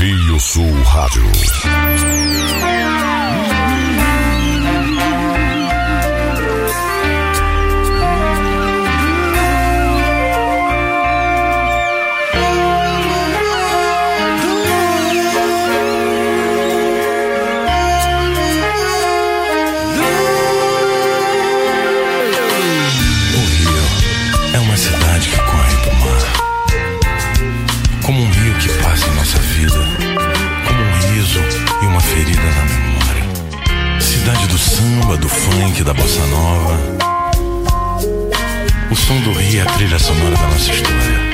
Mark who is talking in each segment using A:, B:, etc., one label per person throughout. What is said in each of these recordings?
A: Rio Sul Rádio.
B: Samba, do funk, da bossa nova. O som do rio é a trilha sonora da nossa história.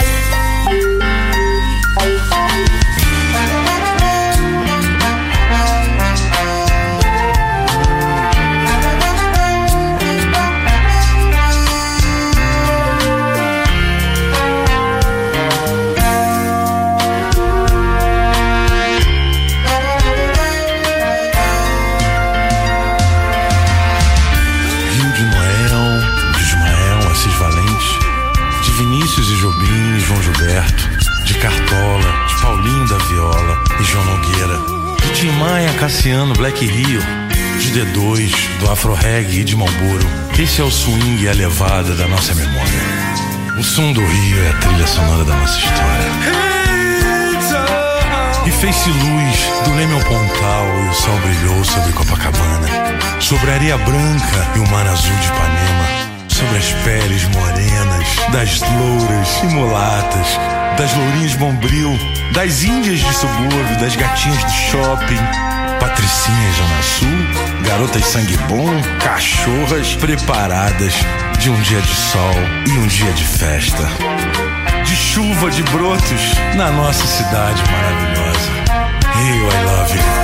B: João Gilberto, de Cartola, de Paulinho da Viola e João Nogueira, de Tim Maia, Cassiano, Black Rio, de D2, do Afro Reggae e de Malboro. Esse é o swing e a levada da nossa memória. O som do Rio é a trilha sonora da nossa história. E fez-se luz do Leme ao Pontal e o sol brilhou sobre Copacabana. Sobre a areia branca e o mar azul de Ipanema. Sobre as peles morenas das louras e mulatas. Das lourinhas bombril, das índias de subúrbio, das gatinhas do shopping. Patricinhas Zona Sul, garotas sangue bom, cachorras preparadas de um dia de sol e um dia de festa de chuva, de brotos na nossa cidade maravilhosa. Rio, I love you.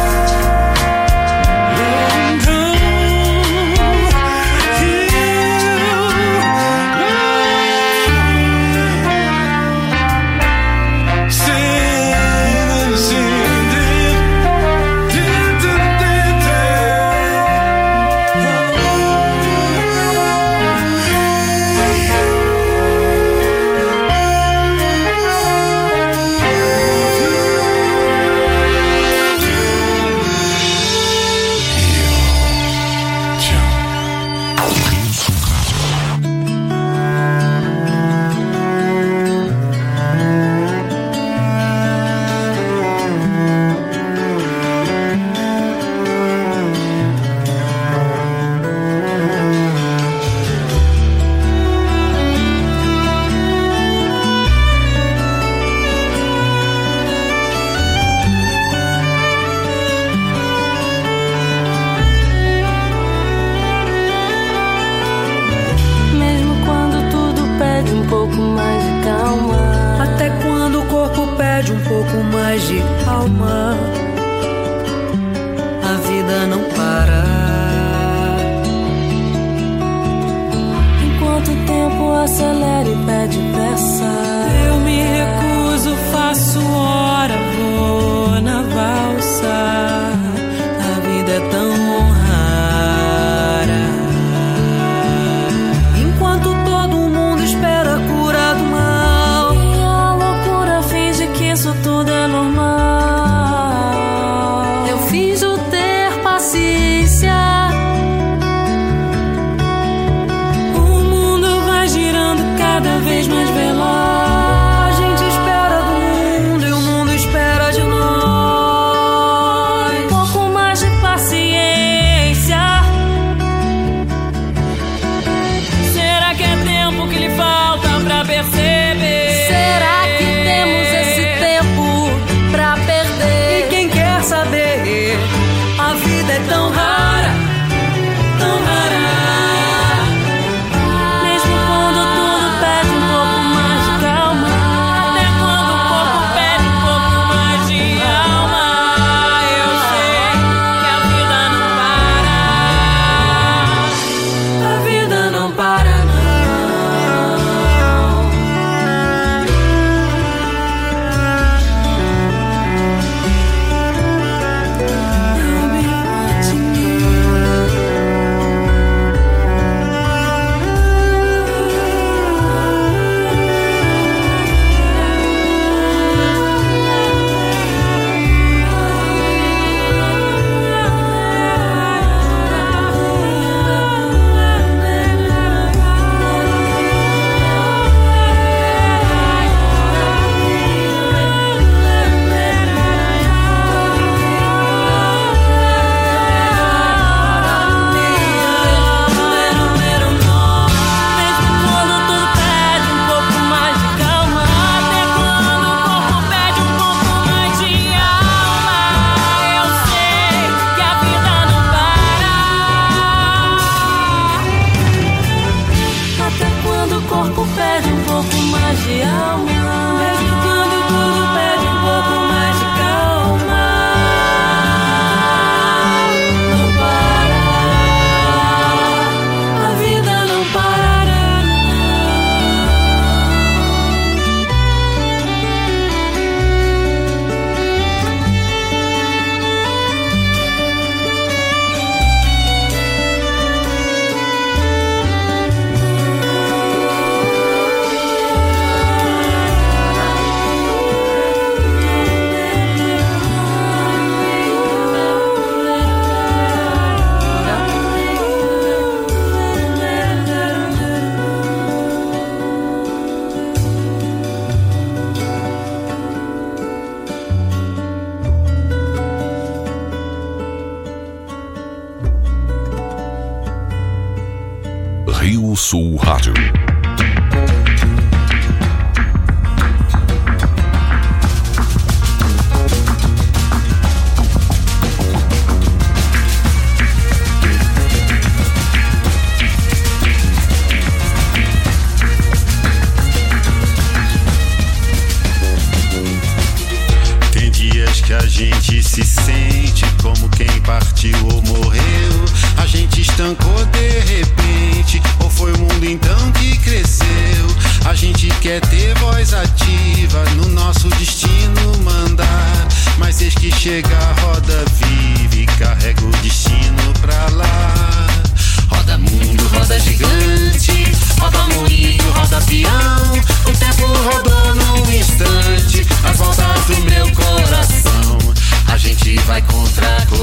C: страх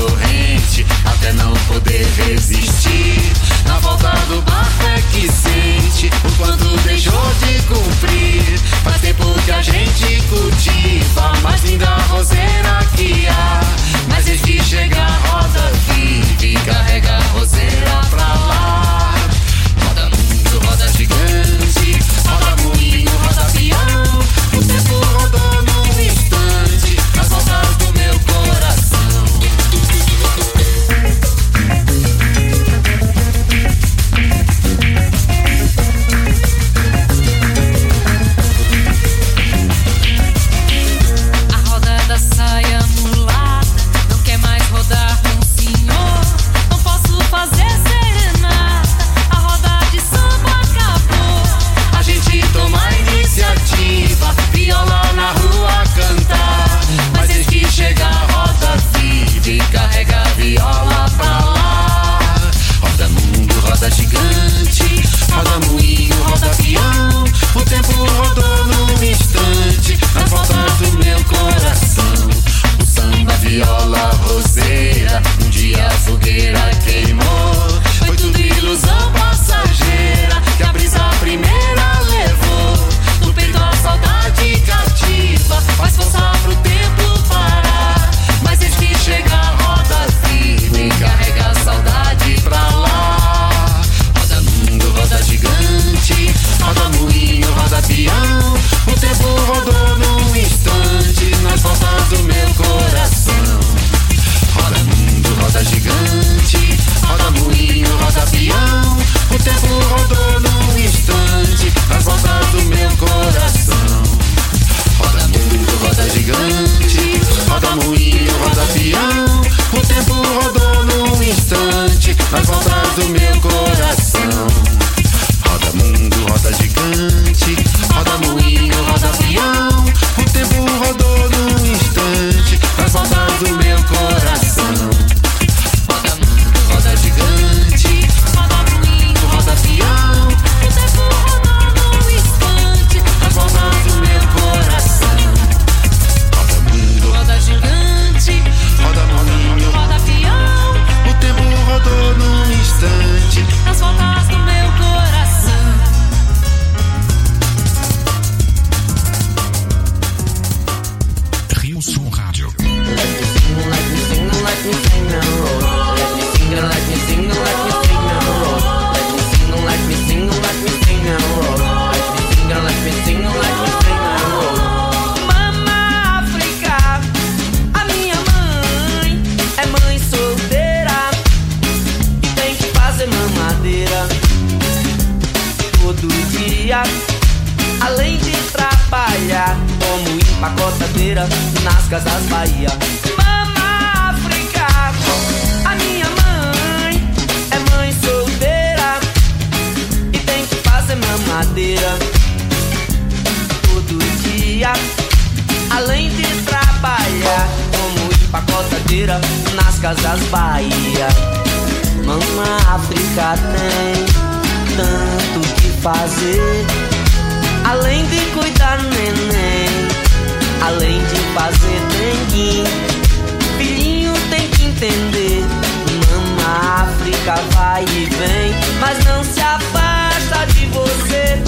D: boca vai e vem, mas não se afasta de você.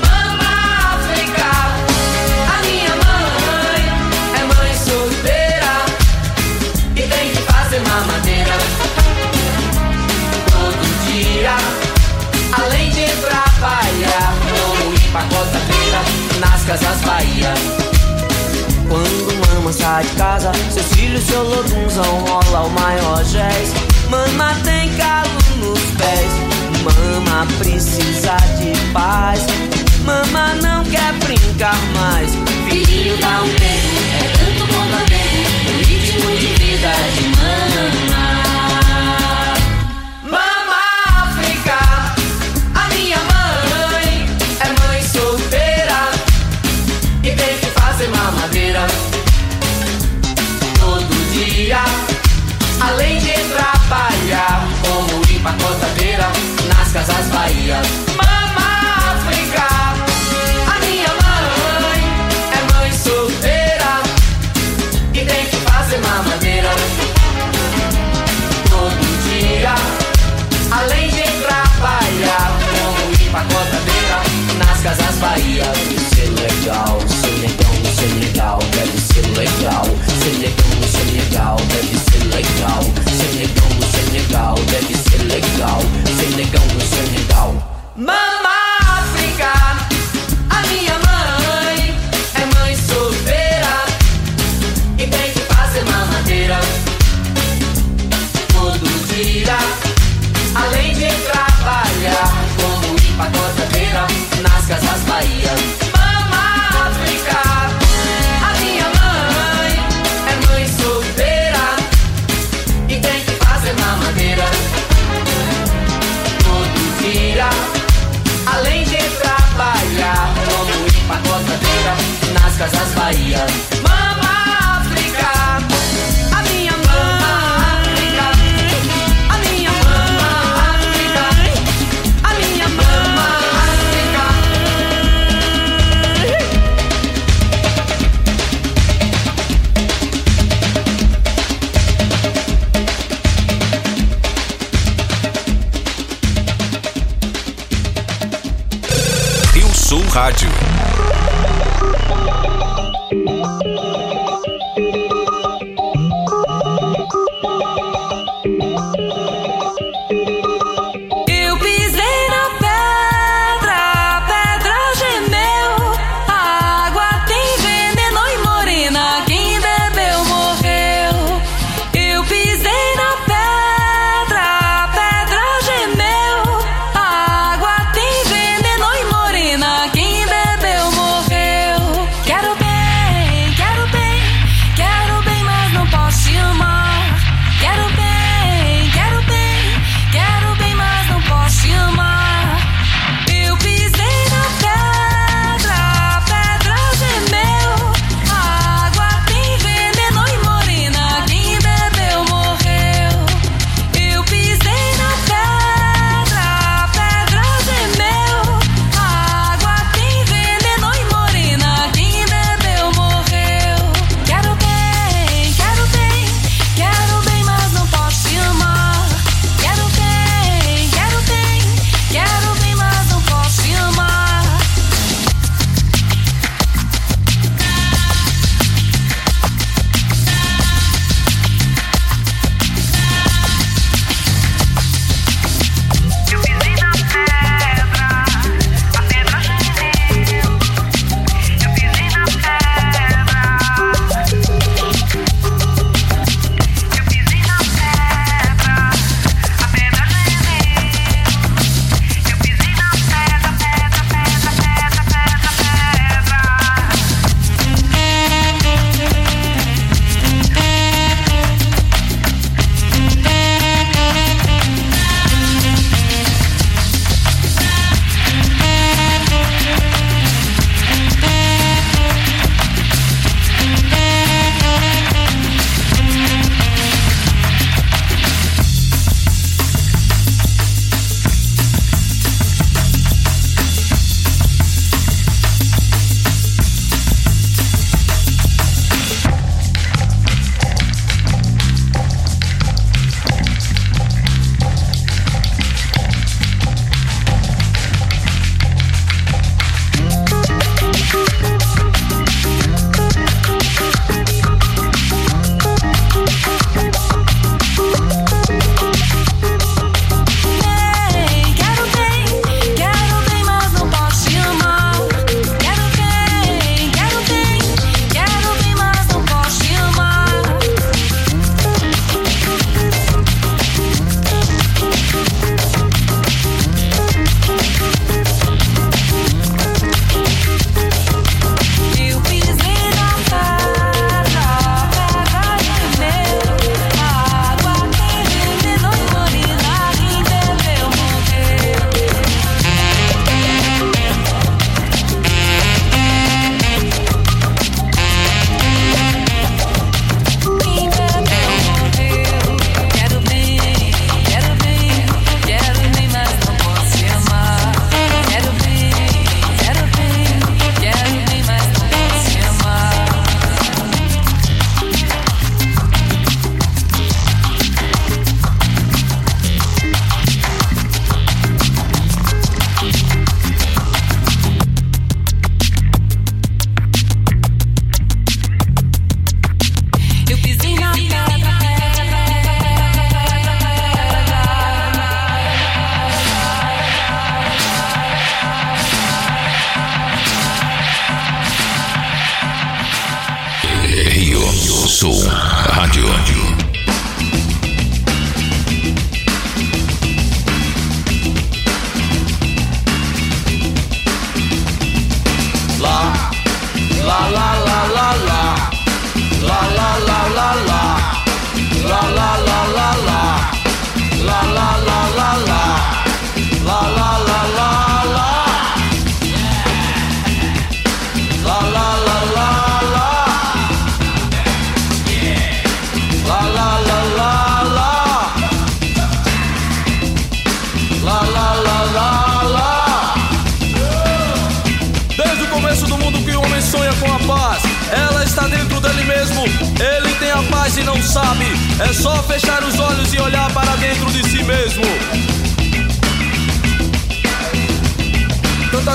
D: Mama África, a minha
C: mãe é mãe solteira e
D: tem que fazer mamadeira todo dia,
C: além de trabalhar ou ir pra costa nas casas
A: Bahia. Quando mama
E: sai de casa,
A: seus filhos, e seu lodunzão rola o maior jazz. Mama tem calo nos pés. Mama precisa de paz. Mama não quer brincar mais.
C: Filhinho dá um tempo, é tanto bom. O ritmo de vida de mama.
A: Todo dia, além de trabalhar como empacotadeira nas casas Bahia. Mama África, a minha mãe é mãe solteira e tem que fazer mamadeira todo dia. Além de trabalhar como empacotadeira nas casas Bahia. Ser legal, ser legal, ser legal, deve ser legal. Ser legal, ser legal, deve ser legal. Ser legal, ser legal, deve ser legal. Ser legal, ser legal. Mama África, a minha mãe é mãe solteira e tem que fazer mamadeira todo dia. Além de trabalhar como empacotadeira nas casas Bahia. Nas casas Bahia. Mama África, a minha mama África. A minha mama África, a minha mama África.
E: Rio Sul Rádio.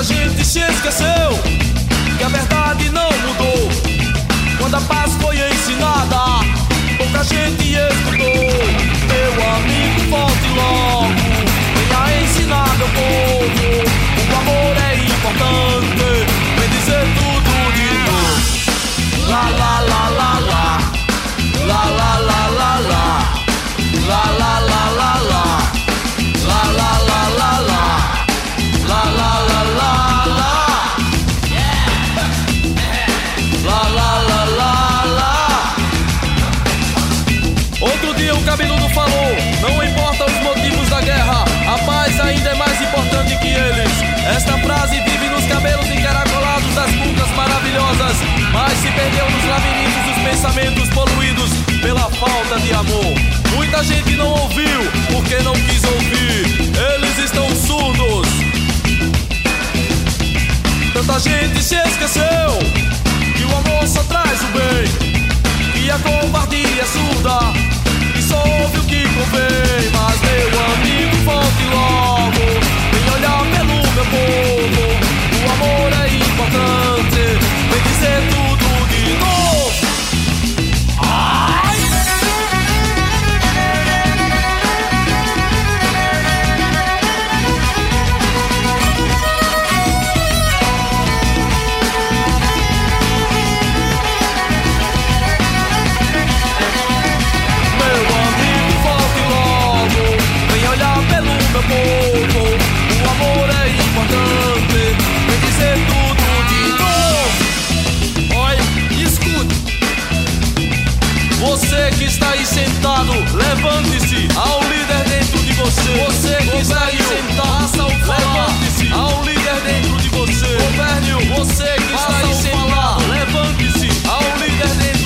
F: Tanta gente se esqueceu que a verdade não mudou. Quando a paz foi ensinada, pouca gente escutou. Meu amigo, volte logo, venha ensinar meu povo. O amor é importante, vem dizer tudo de novo. La la mas se perdeu nos labirintos dos pensamentos poluídos pela falta de amor. Muita gente não ouviu porque não quis ouvir, eles estão surdos. Tanta gente se esqueceu que o amor só traz o bem, que a covardia é surda e só ouve o que convém. Mas meu amigo, volte logo, vem olhar pelo meu povo. O amor é importante, tudo de novo. Meu amigo, volte logo, vem olhar pelo meu povo. O amor é importante, Você que está aí sentado, levante-se. Ao líder dentro de você. Você que está aí sentado, levante-se. Ao líder dentro de você. Gobernio, você que está aí sentado, levante-se. Ao líder dentro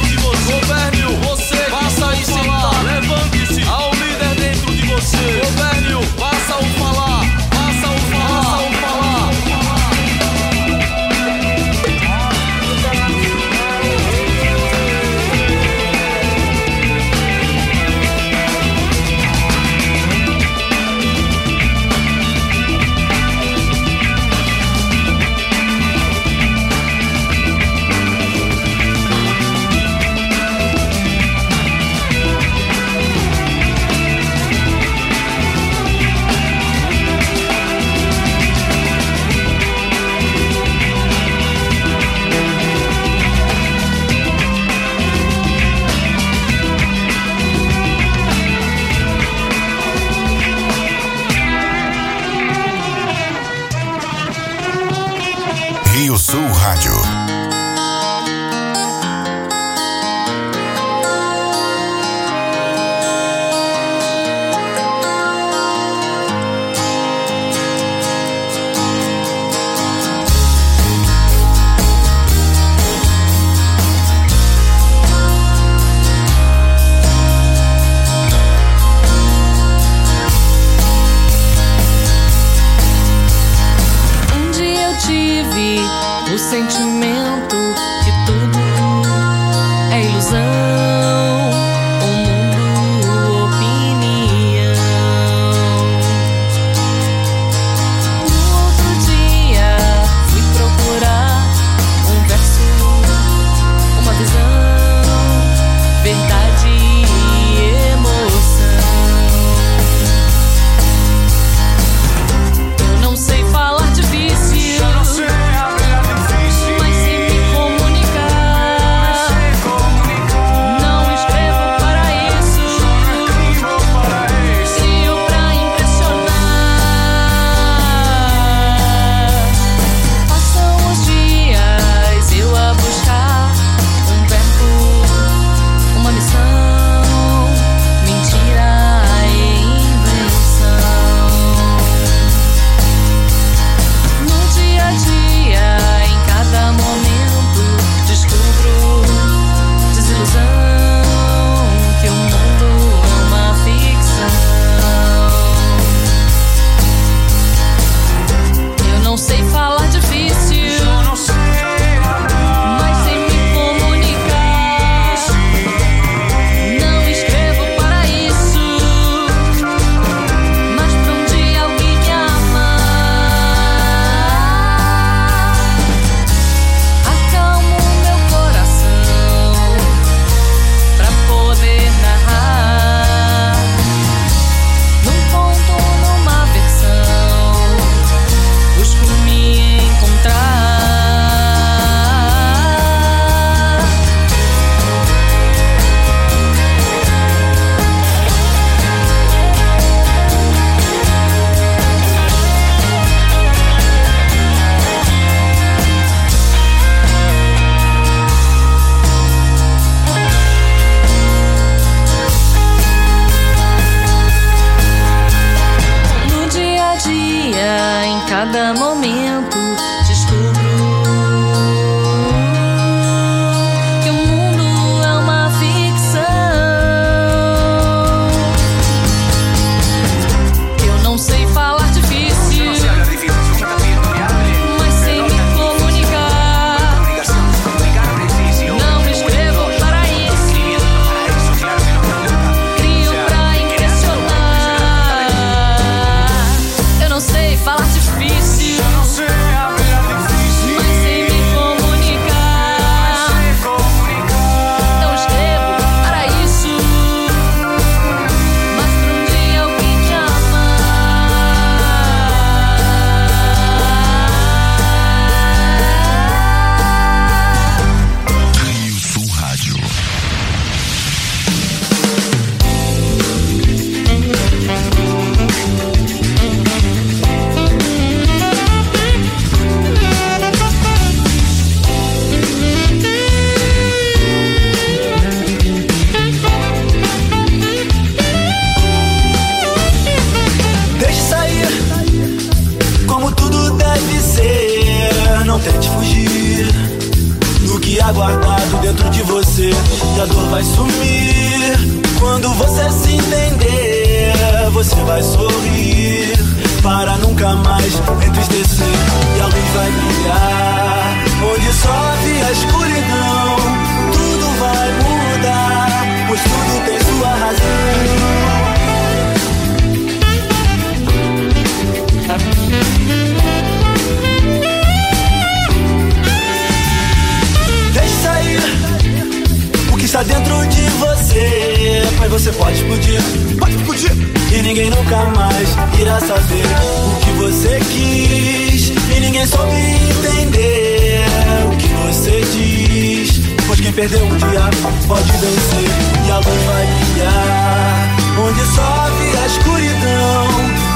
F: você
G: pode explodir, pode explodir. E ninguém nunca mais irá saber o que você quis. E ninguém soube entender o que você diz. Pois quem perdeu um dia pode vencer. E a luz vai brilhar. Onde sobe a escuridão,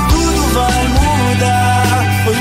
G: tudo vai mudar. Pois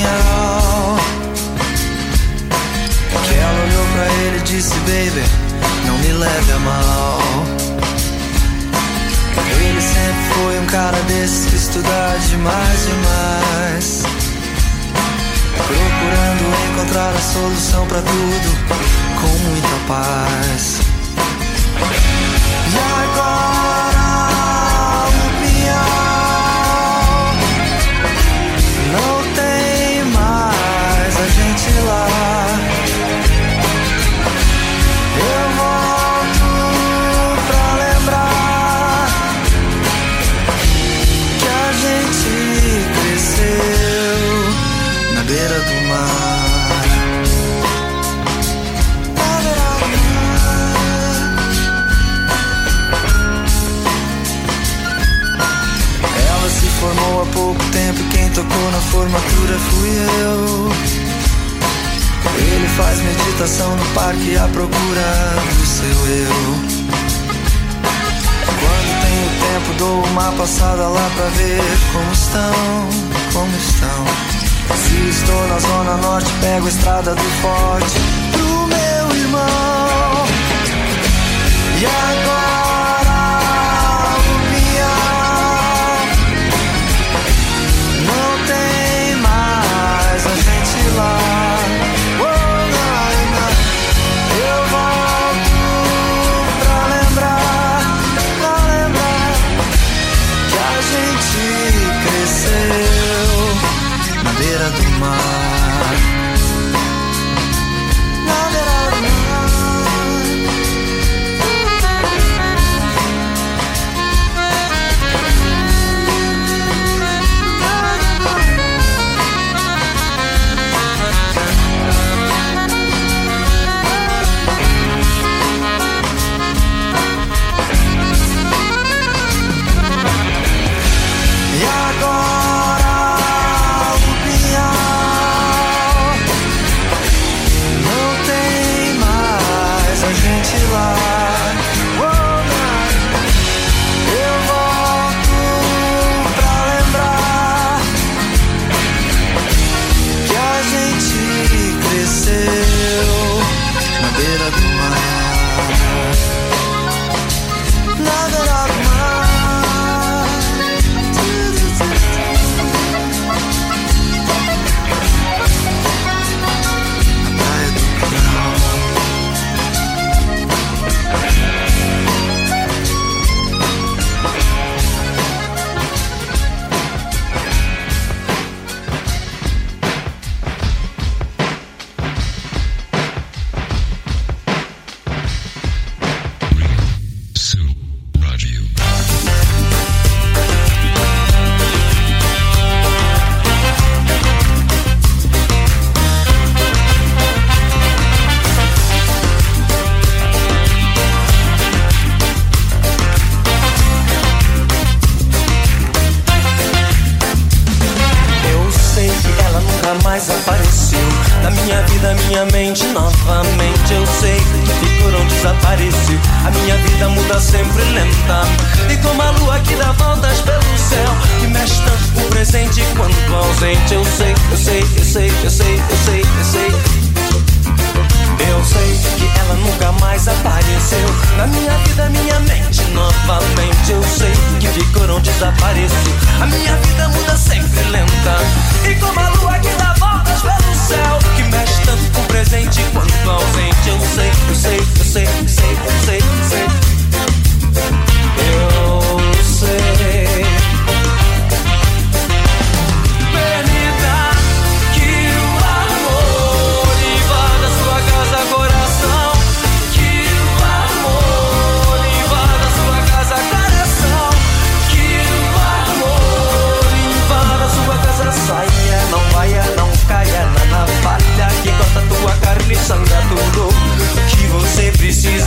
G: Pinhal Que ela olhou pra ele e disse Baby, não me leve a mal. Ele sempre foi um cara desses que estuda demais, demais. Procurando encontrar a solução pra tudo Com muita paz faz meditação no parque à procura do seu eu. Quando tenho tempo, dou uma passada lá pra ver como estão, como estão. Se estou na zona norte, pego a estrada do forte pro meu irmão. E agora
H: saia, não vaia, não caia na navalha que corta tua carne sangra tudo que você precisa.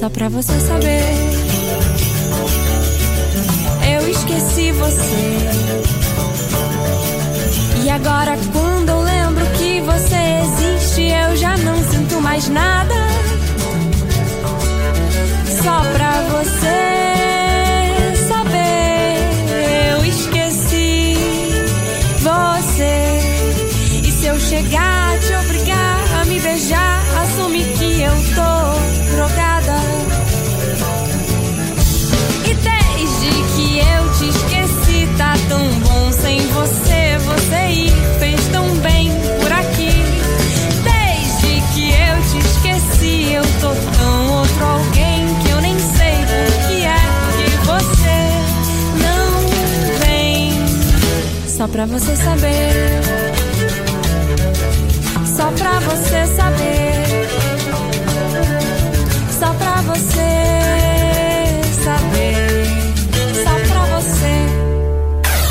E: Só pra você saber, eu esqueci você. E agora, quando eu lembro que você existe, eu já não sinto mais nada. Só pra você saber, eu esqueci você. E se eu chegar a te obrigar sem você. Você ir fez tão bem por aqui. Desde que eu te esqueci, eu tô tão outro alguém que eu nem sei por que é que você não vem. Só pra você saber. Só pra você saber.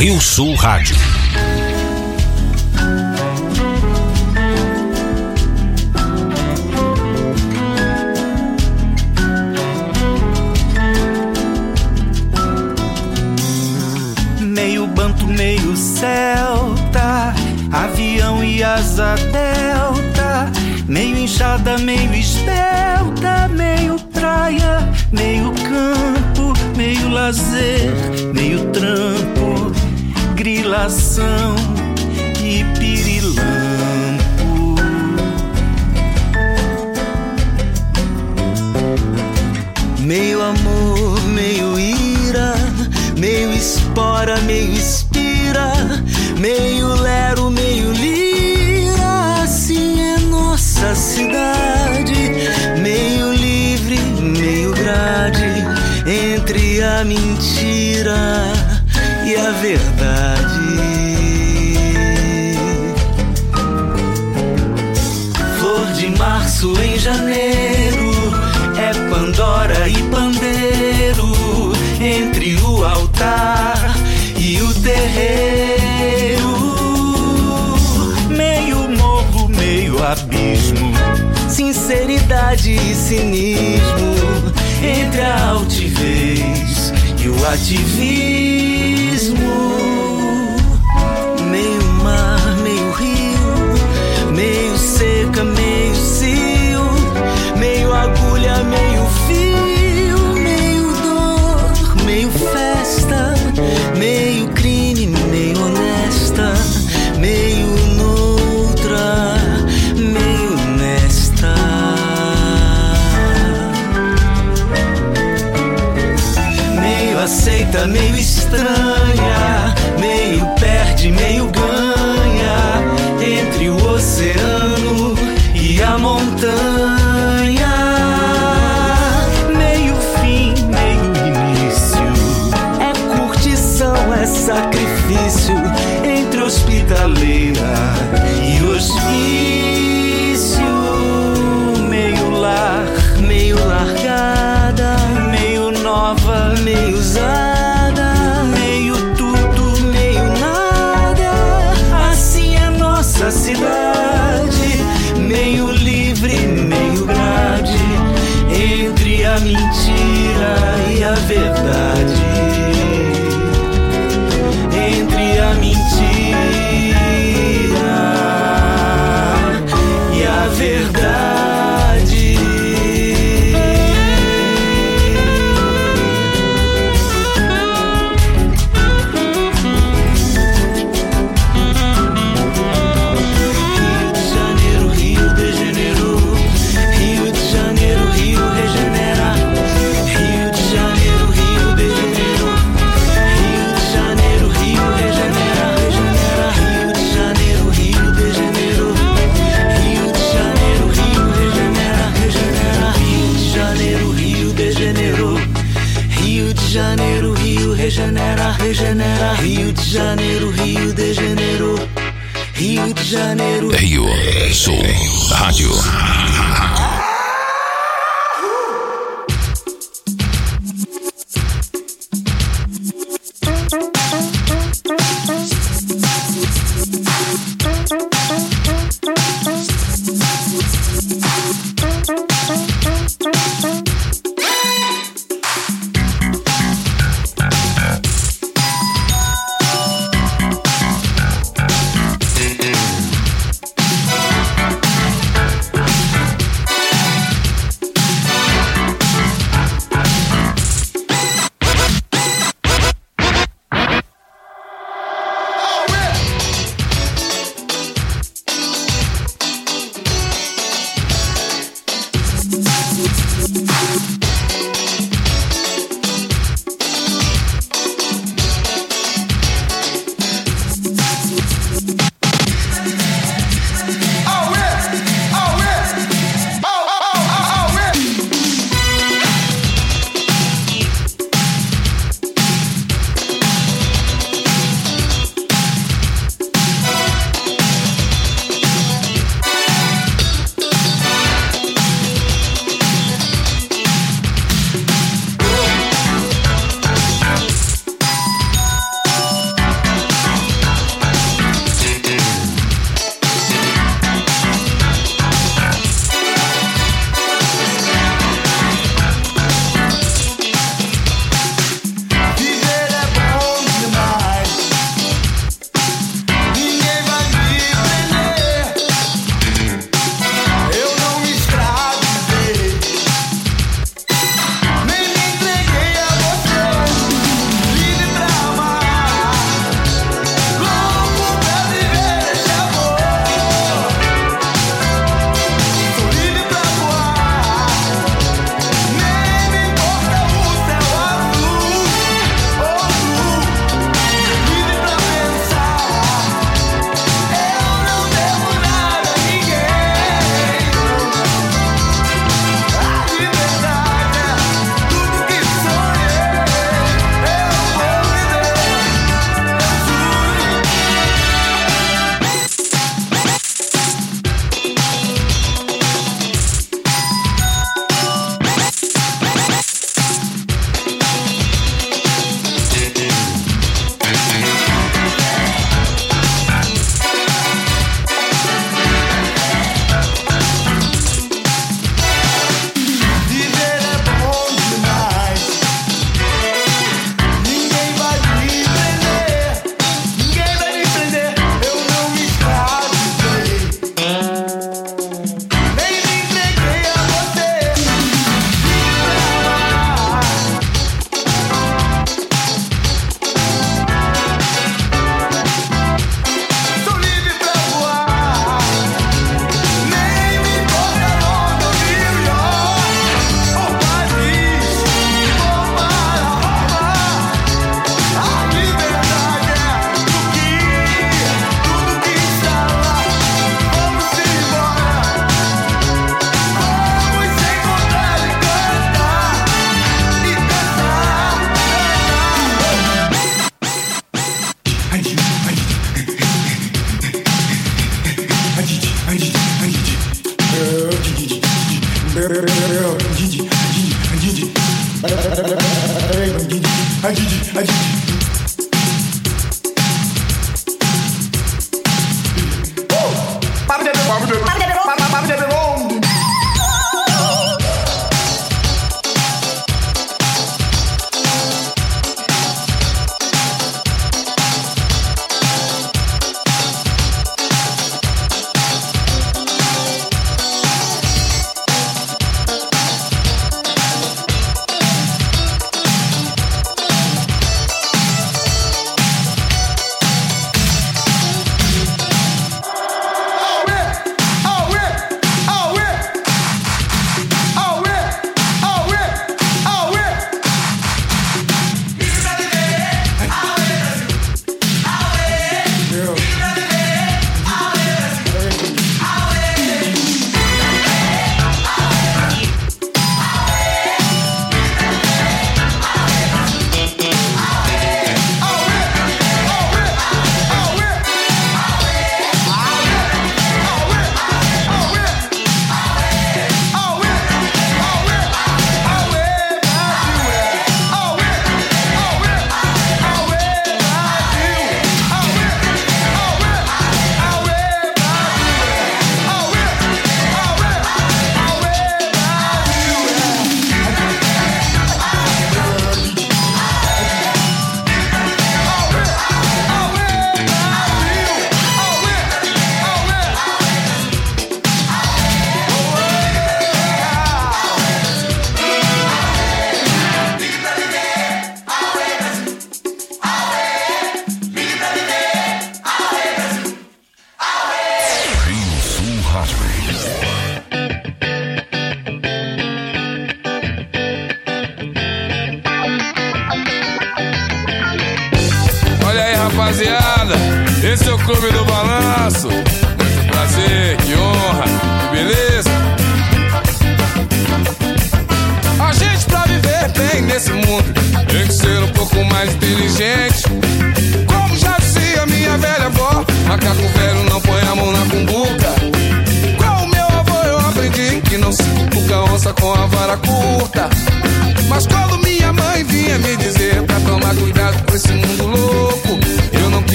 I: Rio Sul Rádio.
J: Meio banto, meio celta, avião e asa delta, meio inchada, meio esbelta, meio praia, meio campo, meio lazer, grilação e pirilampo.
H: Meio amor, meio ira, meio espora, meio espira, meio lero, meio lira. Assim é nossa cidade, meio livre, meio grade, entre a mentira e a verdade. Cinismo entre a altivez e o ativismo. Meio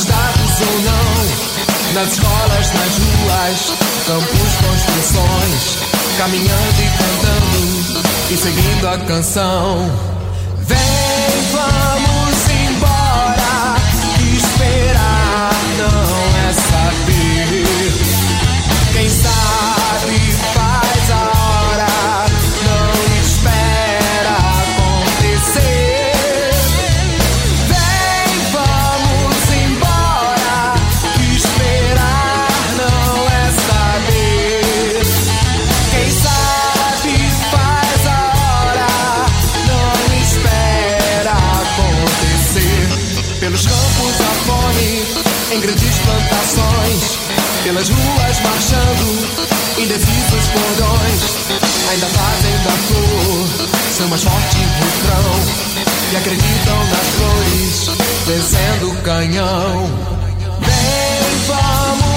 K: estados ou não, nas escolas, nas ruas, campos, construções, caminhando e cantando e seguindo a canção. Vem
L: ainda fazem da flor seu mais forte vulcão e acreditam nas flores, vencendo o canhão. Vem, vamos.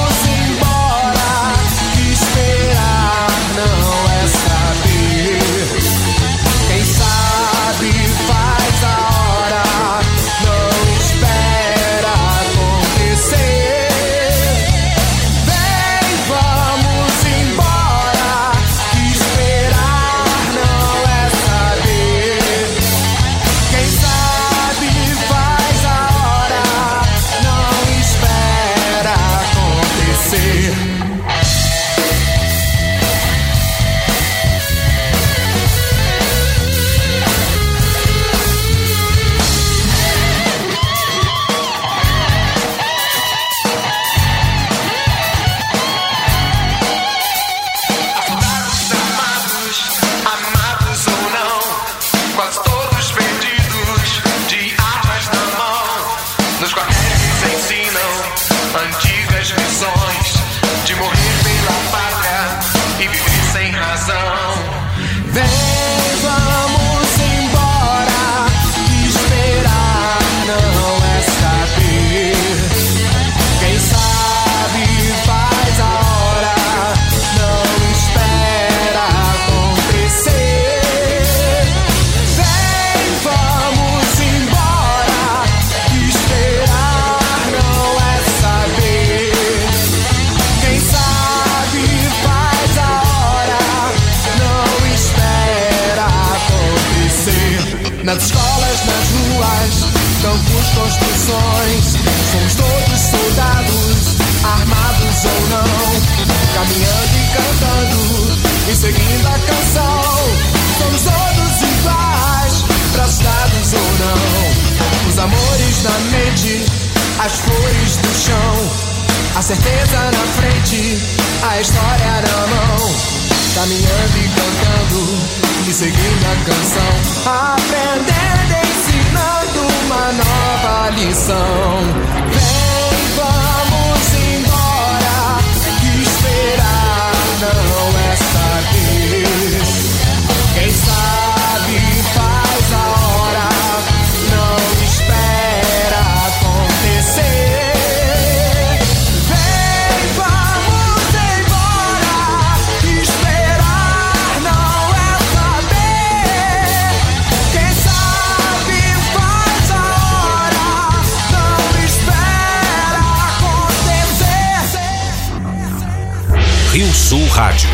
L: song.
I: Rio Sul Rádio.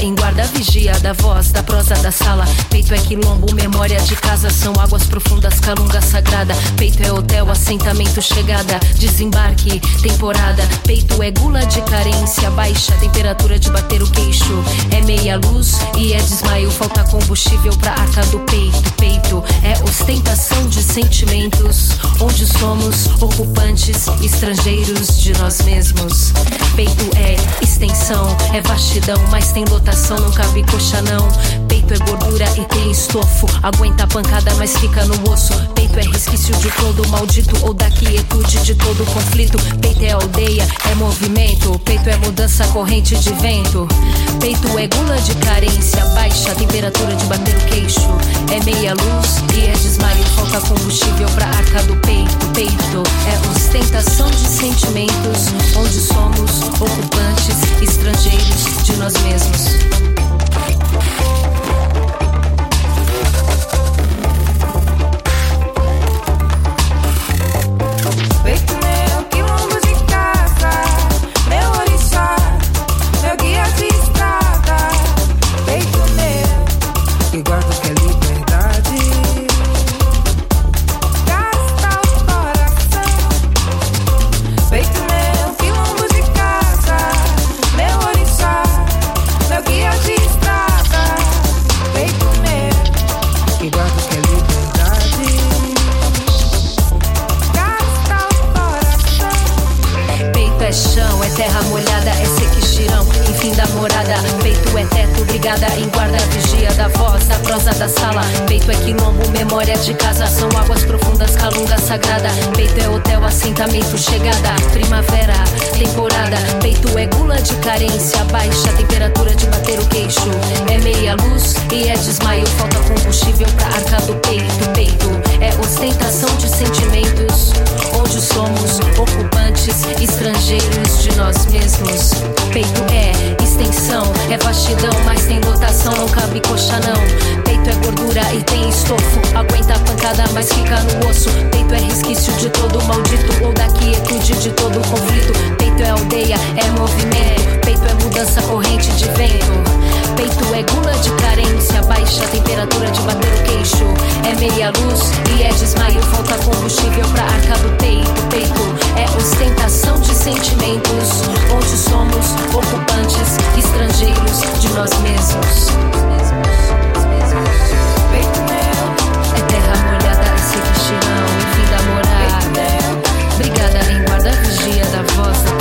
M: Em guarda, vigia da voz, da prosa da sala. Peito é quilombo, memória de casa, são águas profundas, calunga sagrada. Peito é hotel, assentamento, chegada, desembarque, temporada. Peito é gula de carência, baixa temperatura de bater o queixo. É meia luz e é desmaio, falta combustível pra arca do peito. Peito é ostentação de sentimentos, onde somos ocupantes, estrangeiros de nós mesmos. Peito é extensão, é vastidão, mas tem lotação, não cabe coxa não. Peito é gordura e tem estofo, aguenta a pancada, mas fica no osso. Peito é resquício de todo maldito ou da quietude de todo conflito. Peito é aldeia, é movimento. Peito é mudança corrente de vento. Peito é gula de carência, baixa temperatura de bater o queixo. É meia luz e é desmaio, falta combustível pra arca do peito. Peito é ostentação de sentimentos, onde somos ocupantes, estrangeiros de nós mesmos.
D: Peito
M: em guarda, vigia da voz, da prosa da sala. Peito é quilombo, memória de casa, são águas profundas, calunga sagrada. Peito é hotel, assentamento, chegada, primavera, temporada. Peito é gula de carência, baixa temperatura de bater o queixo. É meia luz e é desmaio, falta combustível pra arca do peito. Peito é ostentação de sentimentos, onde somos ocupantes, estrangeiros de nós mesmos. Peito é extensão, é vastidão, mas tem lotação, não cabe coxa não. Peito é gordura e tem estofo, aguenta a pancada, mas fica no osso. Peito é resquício de todo maldito ou da quietude de todo conflito. Peito é aldeia, é movimento. Peito é mudança corrente de vento. Peito é gula de carência, baixa temperatura de bater o queixo. É meia luz e é desmaio, falta combustível pra arca do peito. Peito é ostentação de sentimentos, onde somos ocupantes, estrangeiros de nós mesmos. É terra molhada, é sequixirão, enfim da morada. Brigada em guarda, vigia da voz, da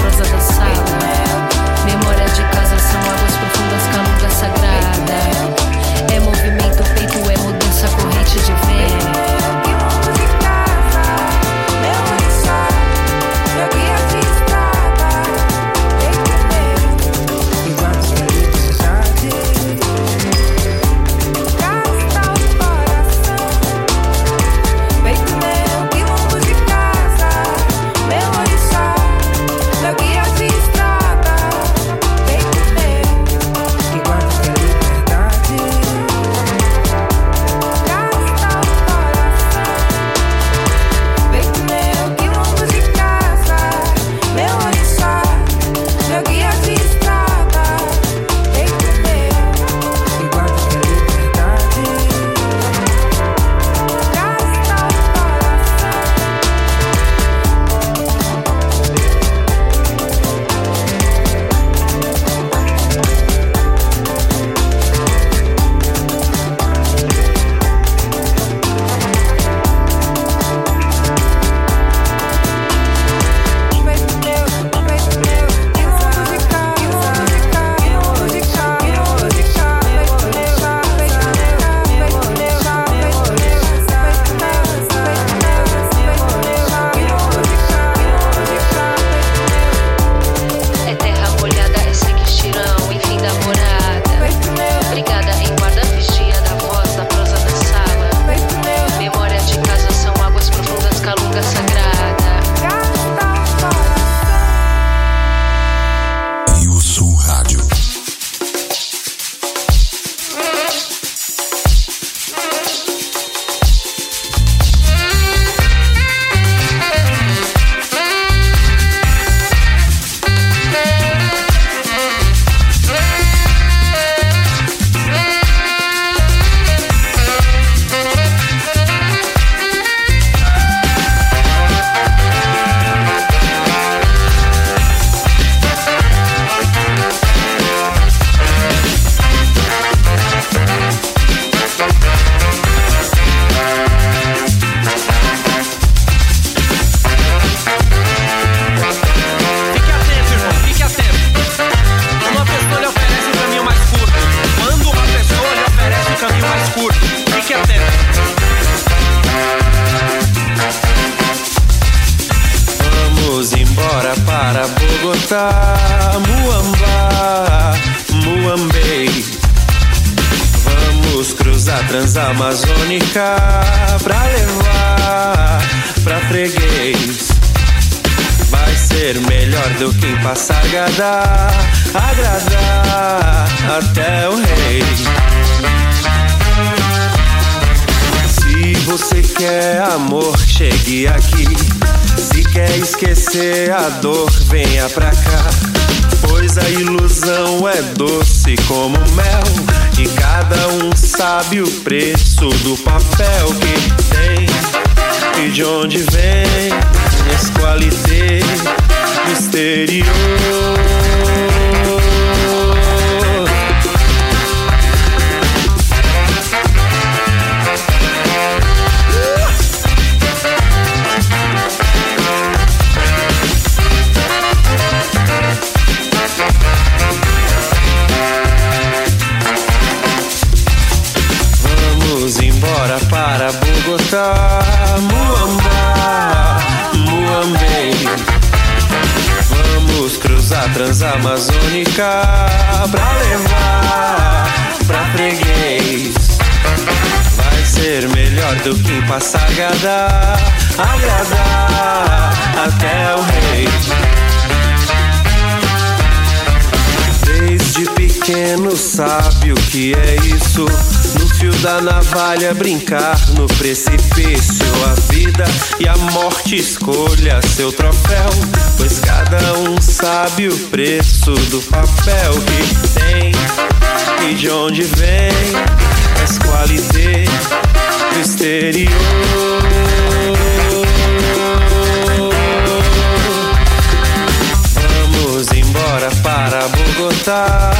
N: Vamos embora para Bogotá,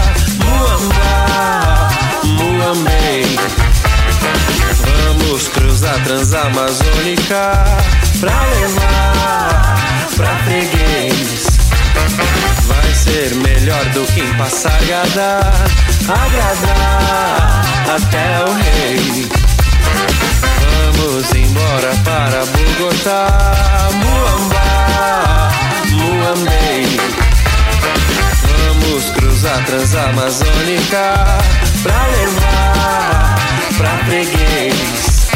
N: Muamba, Muambei. Vamos cruzar Transamazônica pra levar pra freguês. Vai ser melhor do que em passar agradar, agradar até o rei. Vamos embora para Bogotá, Muamba, Muambei. Vamos cruzar Transamazônica pra levar pra freguês.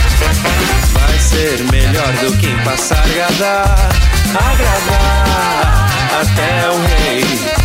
N: Vai ser melhor do que passar Passargada, agradar até o rei.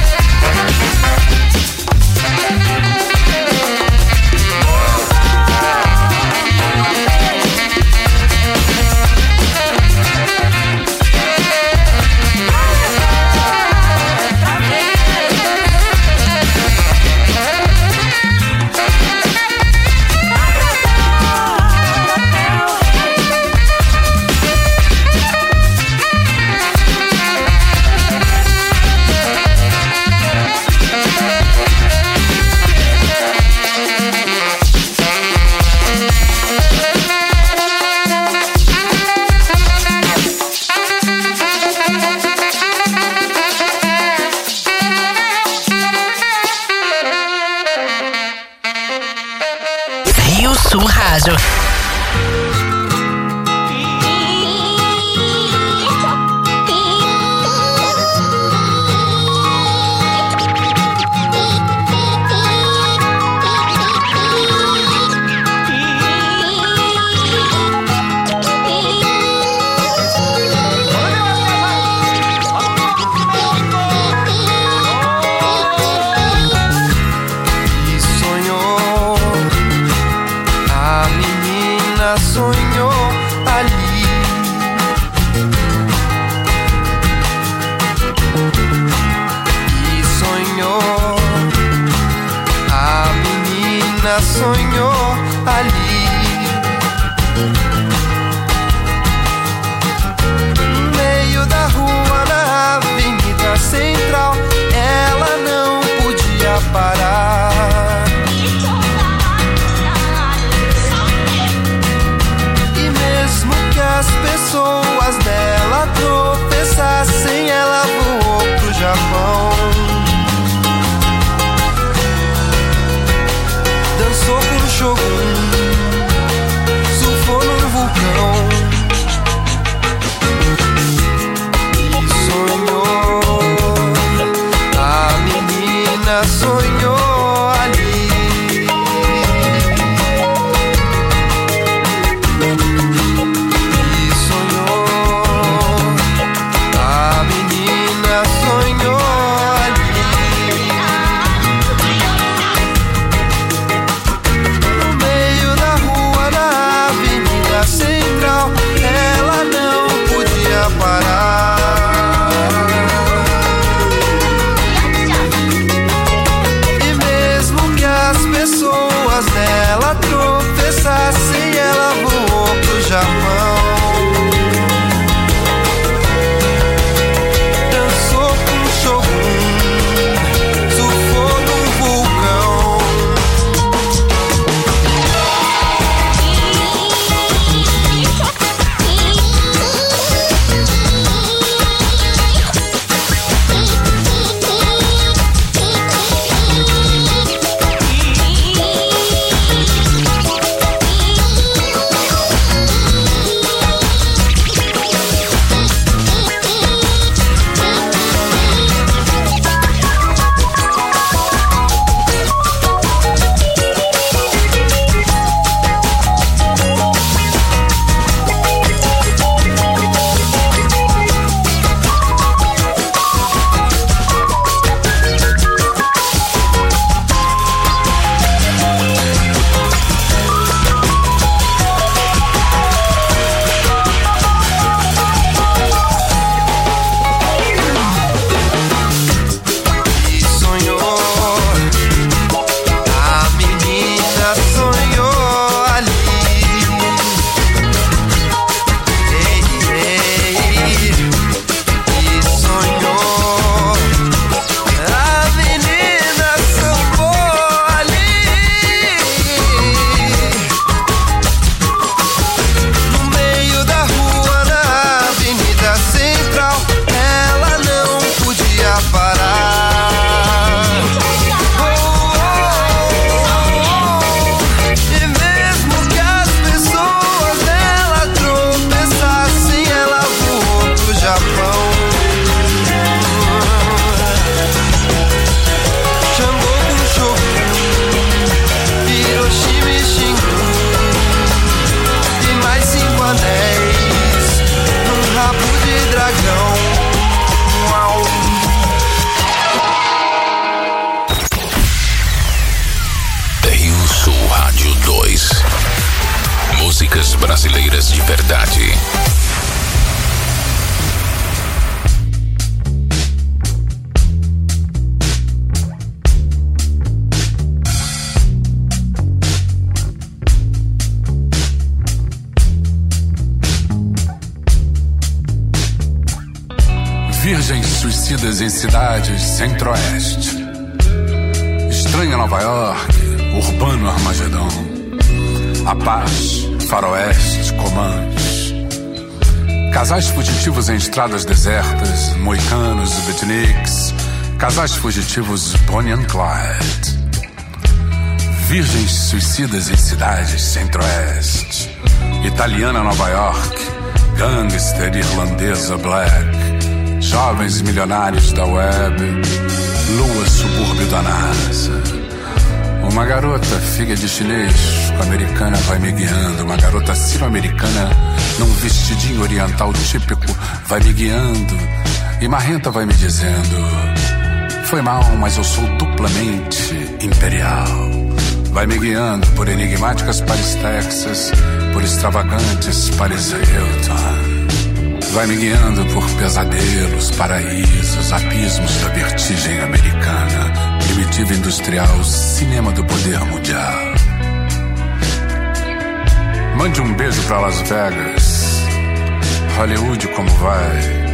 O: Bonnie and Clyde. Virgens suicidas em cidades centro-oeste. Italiana Nova York, gangster irlandesa black. Jovens milionários da web, lua subúrbio da NASA. Uma garota, filha de chinês, americana vai me guiando. Uma garota sino-americana, num vestidinho oriental típico, vai me guiando. E marrenta vai me dizendo: Foi mal, mas eu sou duplamente imperial. Vai me guiando por enigmáticas Paris, Texas, por extravagantes Paris Hilton. Vai me guiando por pesadelos, paraísos, abismos da vertigem americana, primitiva industrial, cinema do poder mundial. Mande um beijo pra Las Vegas, Hollywood como vai?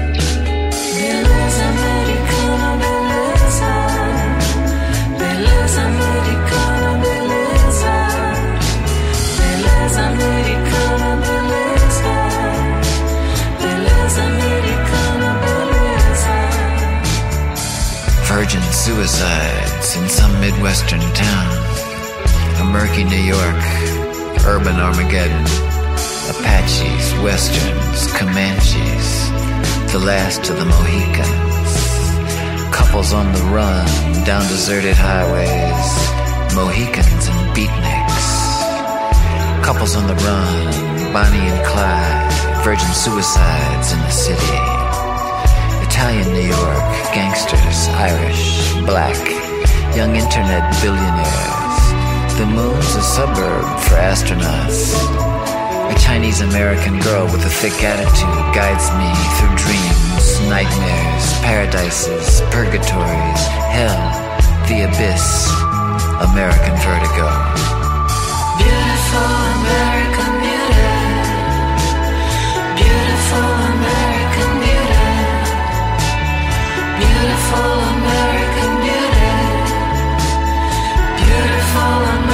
P: Virgin suicides in some Midwestern town. A murky New York, urban Armageddon. Apaches, Westerns, Comanches, the last of the Mohicans. Couples on the run down deserted highways. Mohicans and beatniks. Couples on the run, Bonnie and Clyde, virgin suicides in the city. Italian New York, gangsters, Irish, black, young internet billionaires. The moon's a suburb for astronauts. A Chinese American girl with a thick attitude guides me through dreams, nightmares, paradises, purgatories, hell, the abyss, American vertigo.
Q: Beautiful American Beautiful American beauty. Beautiful American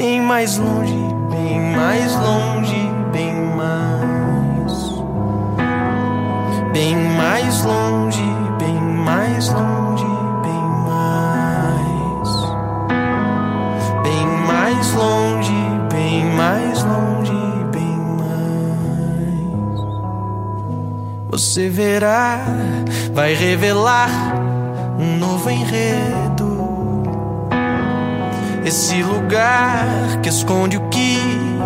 R: bem mais longe, bem mais longe, bem mais, bem mais longe, bem mais longe, bem mais, bem mais longe, bem mais longe, bem mais. Você verá, vai revelar um novo enredo esse lugar que esconde o que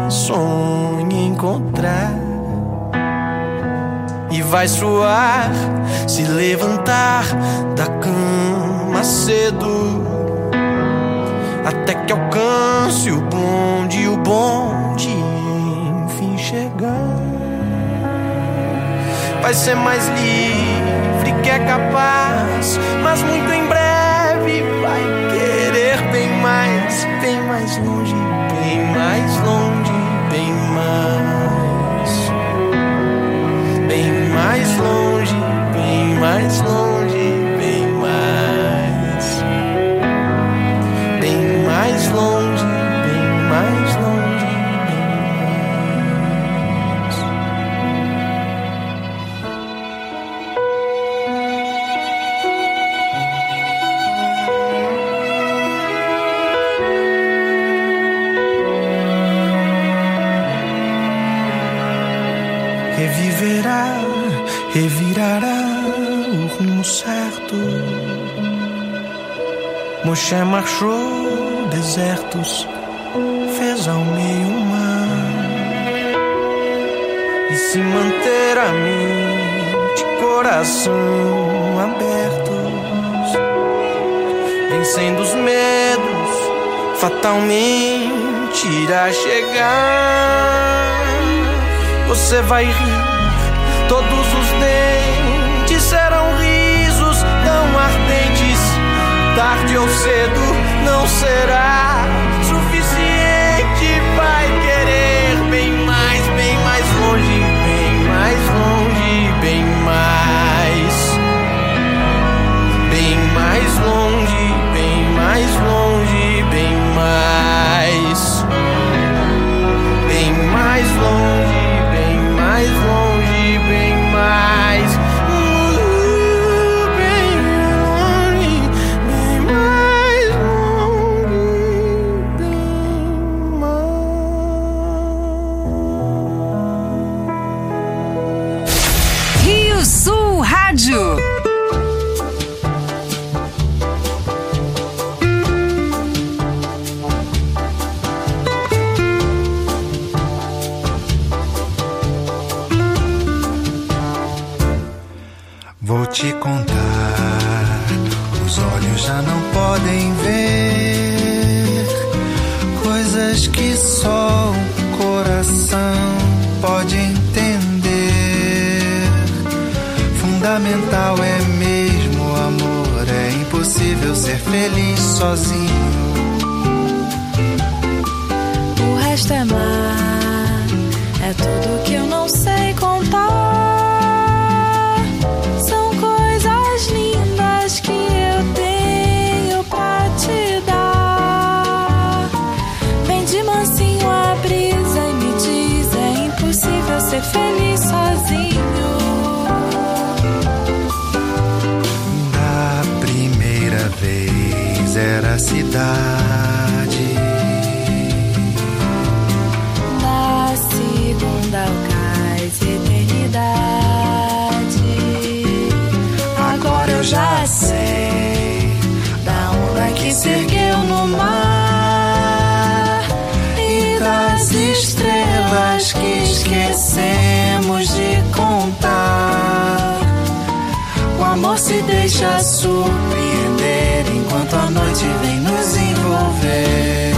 R: sonho encontrar. E vai suar se levantar da cama cedo. Até que alcance o bonde, o bonde enfim chegar. Vai ser mais livre que é capaz, mas muito em breve mais, bem mais longe, bem mais longe, bem mais. Bem mais longe, bem mais longe.
S: Axé marchou desertos, fez ao meio mar e se manter a mente, coração abertos, vencendo os medos, fatalmente irá chegar. Você vai rir tarde ou cedo não será suficiente. Vai querer bem mais, bem mais longe, bem mais longe, bem mais. Bem mais longe, bem mais longe, bem mais. Bem mais longe, bem mais longe, bem mais. feliz sozinho. da cidade.
G: se deixa surpreender enquanto a noite vem nos envolver.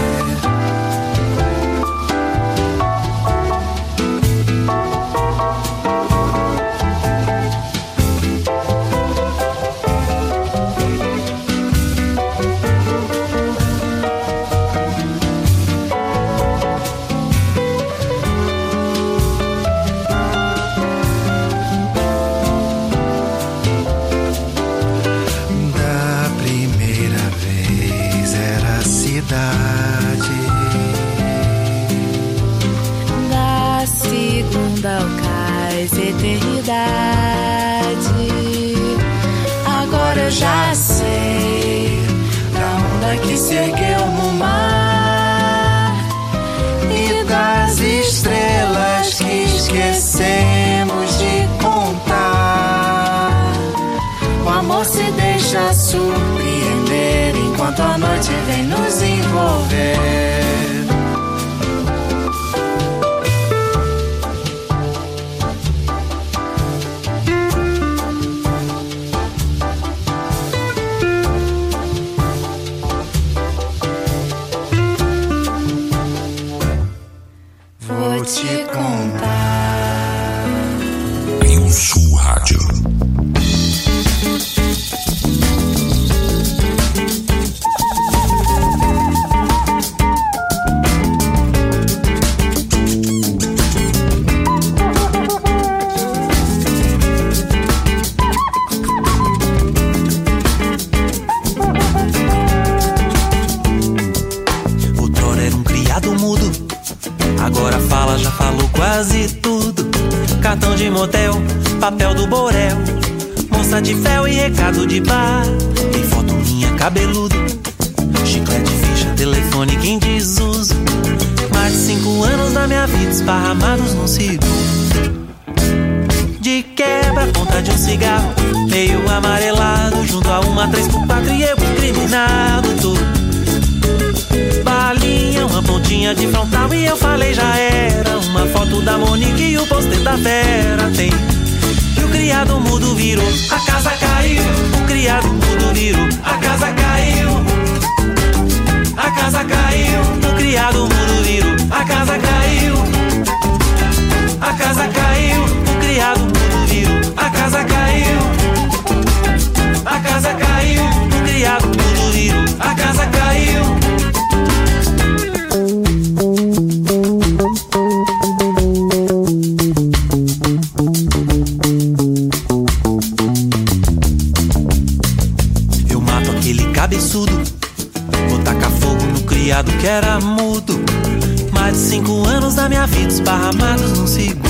T: Cinco anos da minha vida esparramados num segundo.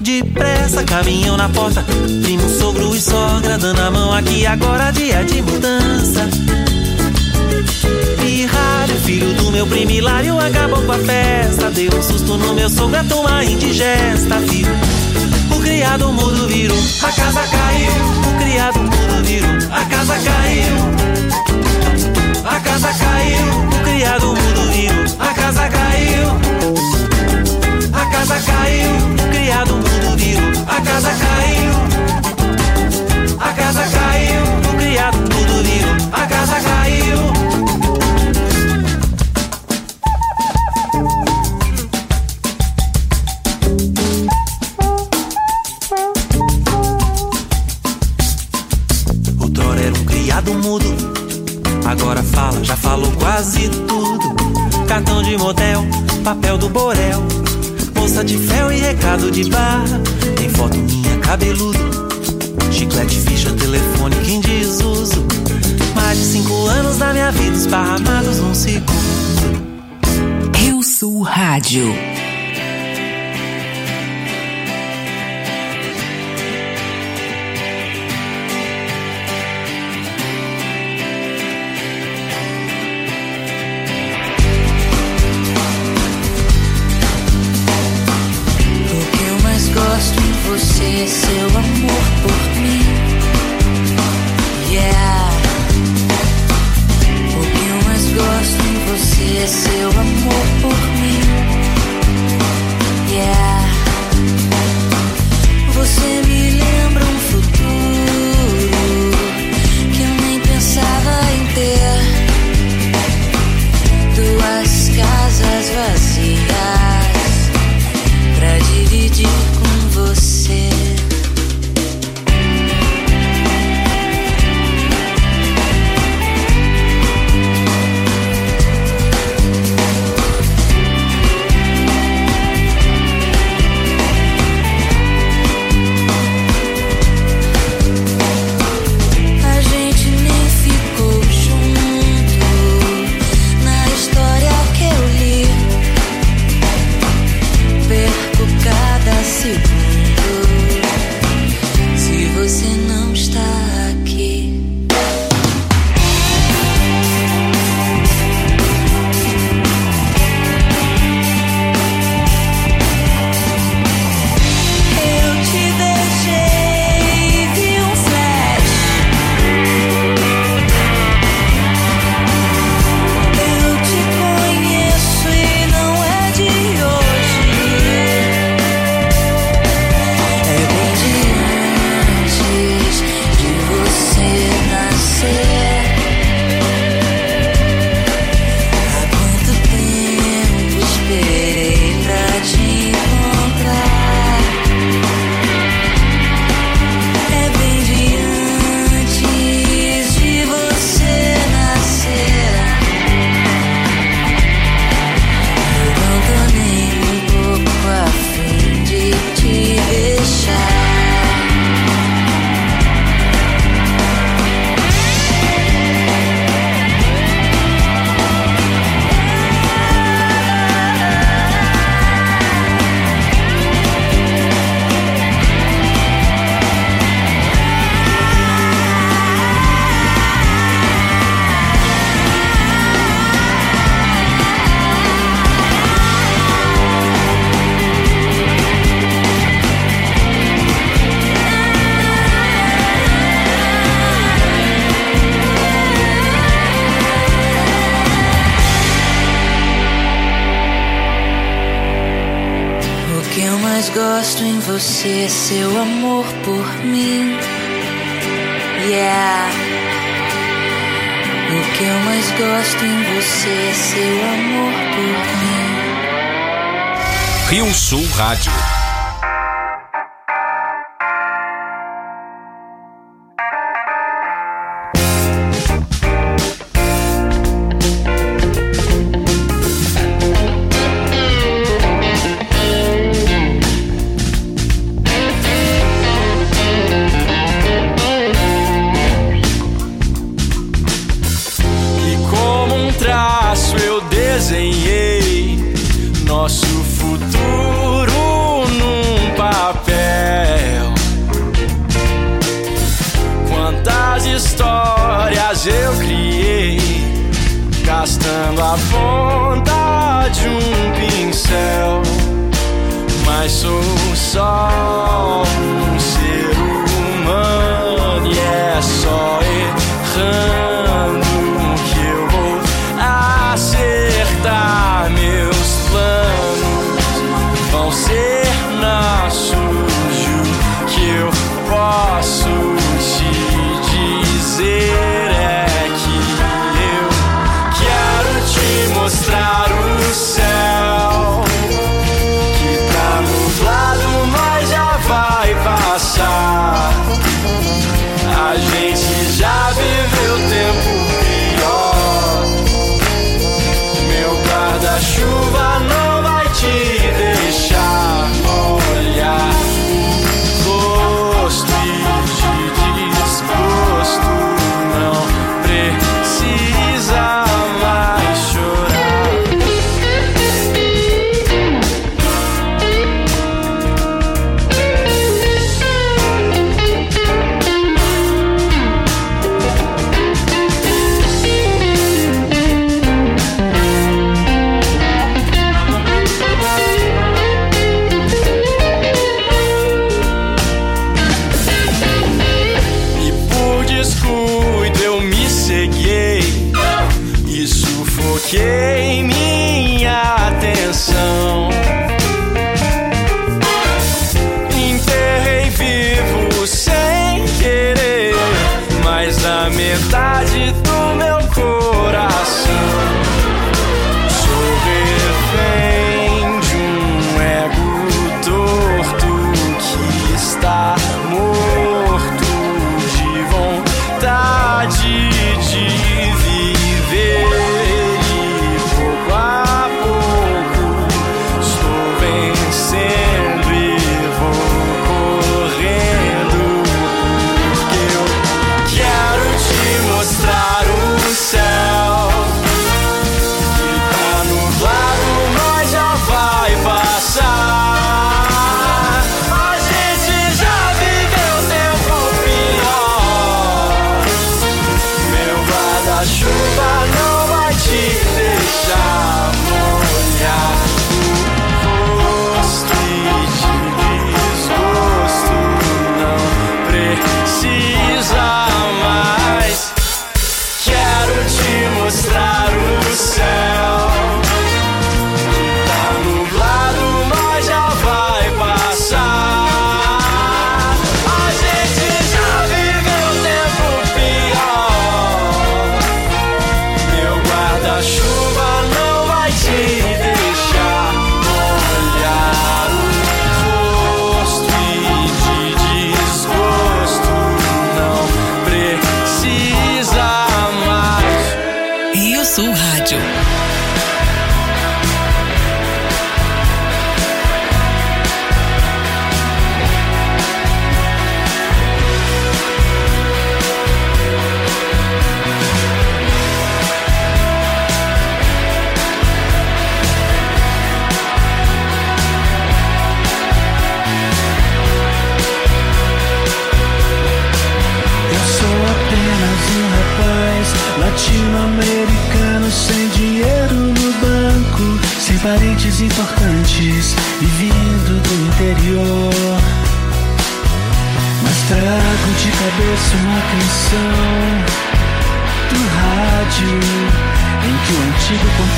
U: Depressa caminham na porta. Primo, sogro e sogra dando a mão aqui agora dia de mudança. Pirralho, filho do meu primo Hilário acabou com a festa. Deu um susto no meu sogro, a indigesta, filho. O criado mudo virou, a casa caiu. O criado mudo virou, a casa caiu. A casa caiu. O criado mudo virou, a casa caiu. A casa caiu. O criado mudo virou, a casa caiu. Falou quase tudo. Cartão de motel, papel do borel, bolsa de fel e recado de bar. Tem foto minha cabeludo, chiclete, ficha, telefone em desuso. Mais de cinco anos da minha vida esparramados num segundo.
V: Rio Sul Rádio.
S: Rio Sul Rádio.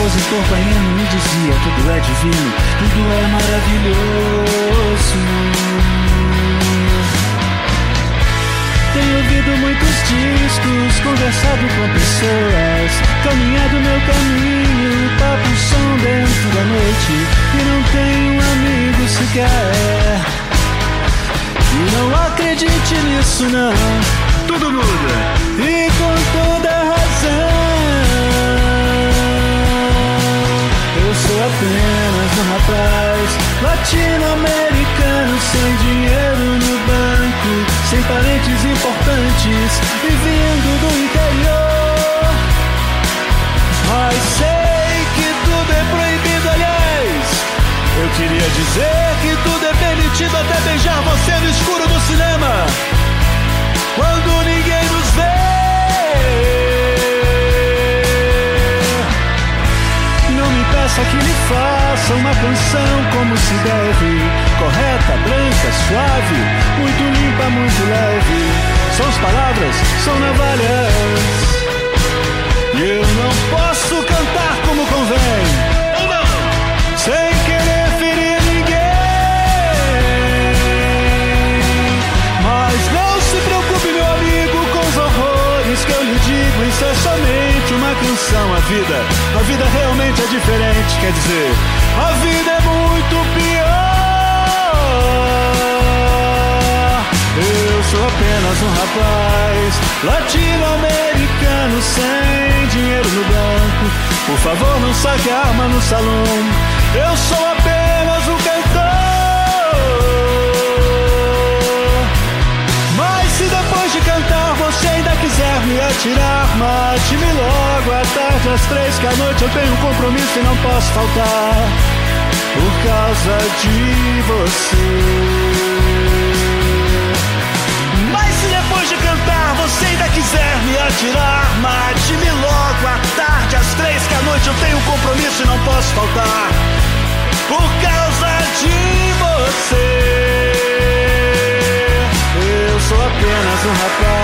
W: Compositor baiano me dizia: tudo é divino, tudo é maravilhoso. Tenho ouvido muitos discos, conversado com pessoas, caminhado meu caminho, papo som dentro da noite e não tenho amigo sequer. E não acredite nisso não, tudo muda e com toda sou apenas um rapaz latino-americano sem dinheiro no banco, sem parentes importantes e vindo do interior. Mas sei que tudo é proibido, aliás. Eu queria dizer que tudo é permitido até beijar você no escuro do cinema. Quando ninguém peça que lhe faça uma canção como se deve. Correta, branca, suave, muito limpa, muito leve. Suas palavras são navalhas. E eu não posso cantar como convém. Sem querer ferir ninguém. Mas não se preocupe, meu amigo, com os horrores que eu lhe digo. Isso é somente uma canção. A vida, a vida é diferente. Quer dizer, a vida é muito pior. Eu sou apenas um rapaz latino-americano sem dinheiro no banco. Por favor, não saque a arma no salão. Eu sou apenas um cantor. Quiser me atirar, mate-me logo à tarde às três que à noite eu tenho um compromisso e não posso faltar por causa de você. Mas se depois de cantar você ainda quiser me atirar, mate-me logo à tarde, às três que à noite eu tenho um compromisso e não posso faltar. Por causa de você, eu sou apenas um rapaz.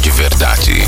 K: De
E: verdade.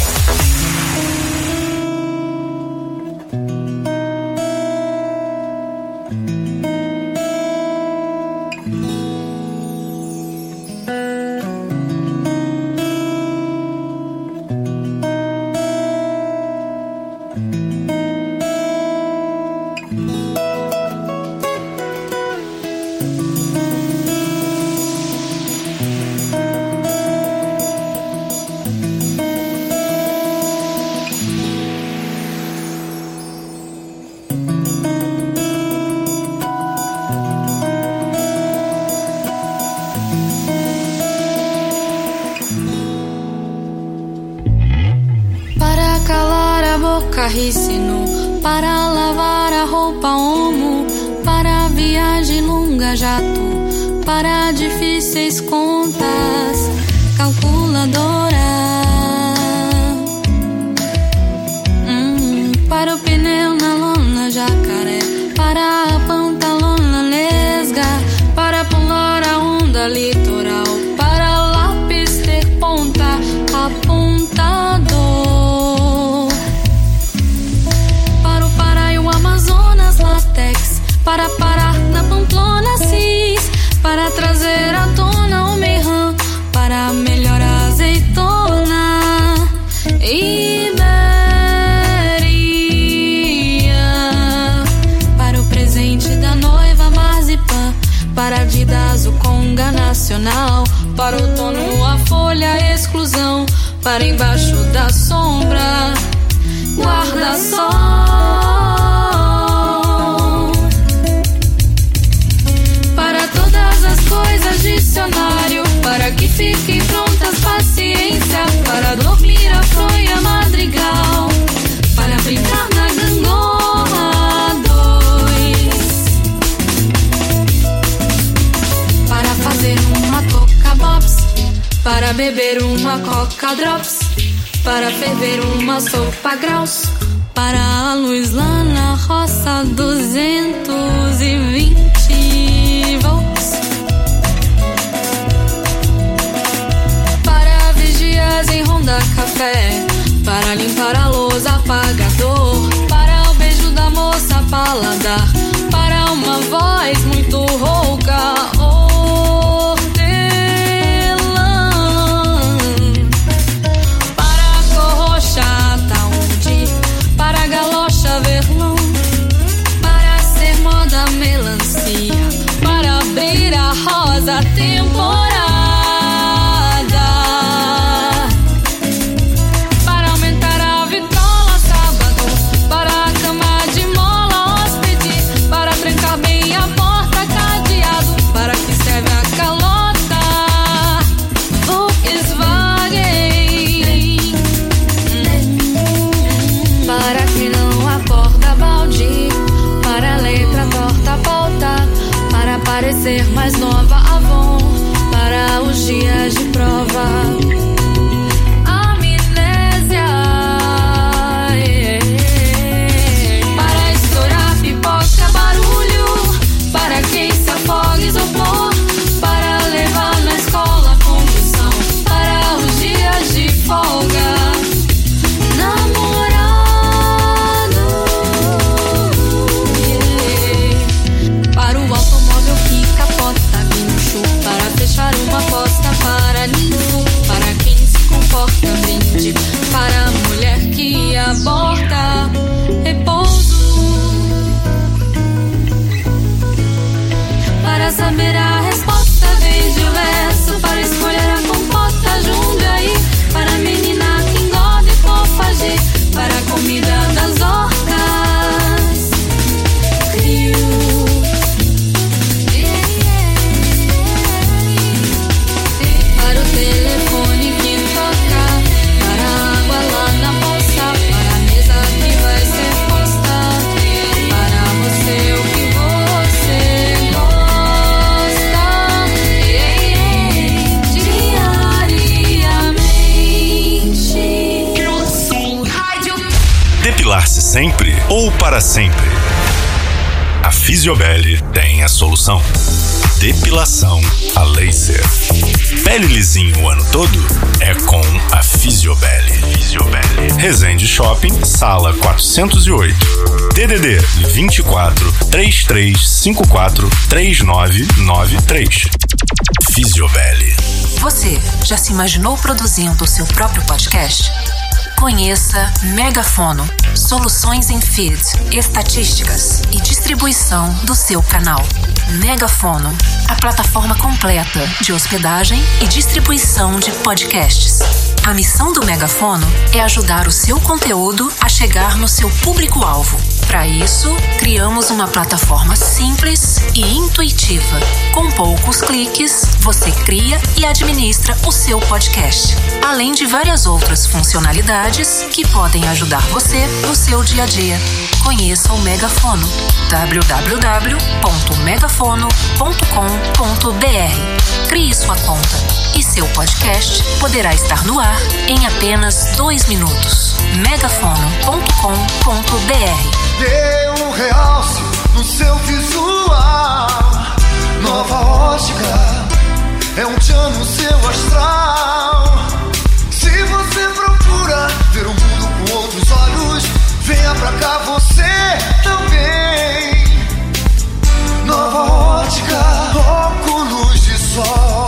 K: Shopping, sala 408. DDD 24 3354 3993. Fisiobel.
M: Você já se imaginou produzindo o seu próprio podcast? Conheça Megafono, soluções em feed, estatísticas e distribuição do seu canal. Megafono, a plataforma completa de hospedagem e distribuição de podcasts. A missão do Megafono é ajudar o seu conteúdo a chegar no seu público-alvo. Para isso, criamos uma plataforma simples e intuitiva. Com poucos cliques, você cria e administra o seu podcast, além de várias outras funcionalidades que podem ajudar você no seu dia a dia. Conheça o Megafono www.megafono.com.br. Crie sua conta seu podcast poderá estar no ar em apenas dois minutos. megafono.com.br
G: Dê um realce no seu visual. Nova ótica é um tchan no seu astral. Se você procura ver o mundo com outros olhos, venha pra cá você também. Nova ótica, óculos de sol.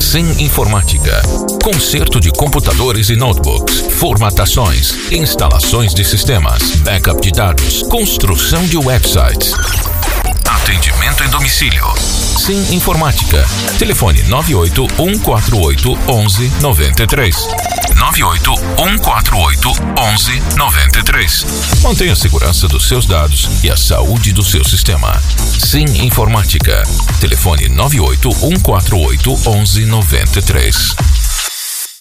I: Sim Informática. Conserto de computadores e notebooks, formatações, instalações de sistemas, backup de dados, construção de websites. Atendimento em domicílio. Sim Informática. Telefone 98 148 1193. 98 148 1193. Mantenha a segurança dos seus dados e a saúde do seu sistema. Sim Informática. Telefone 98 148 1193.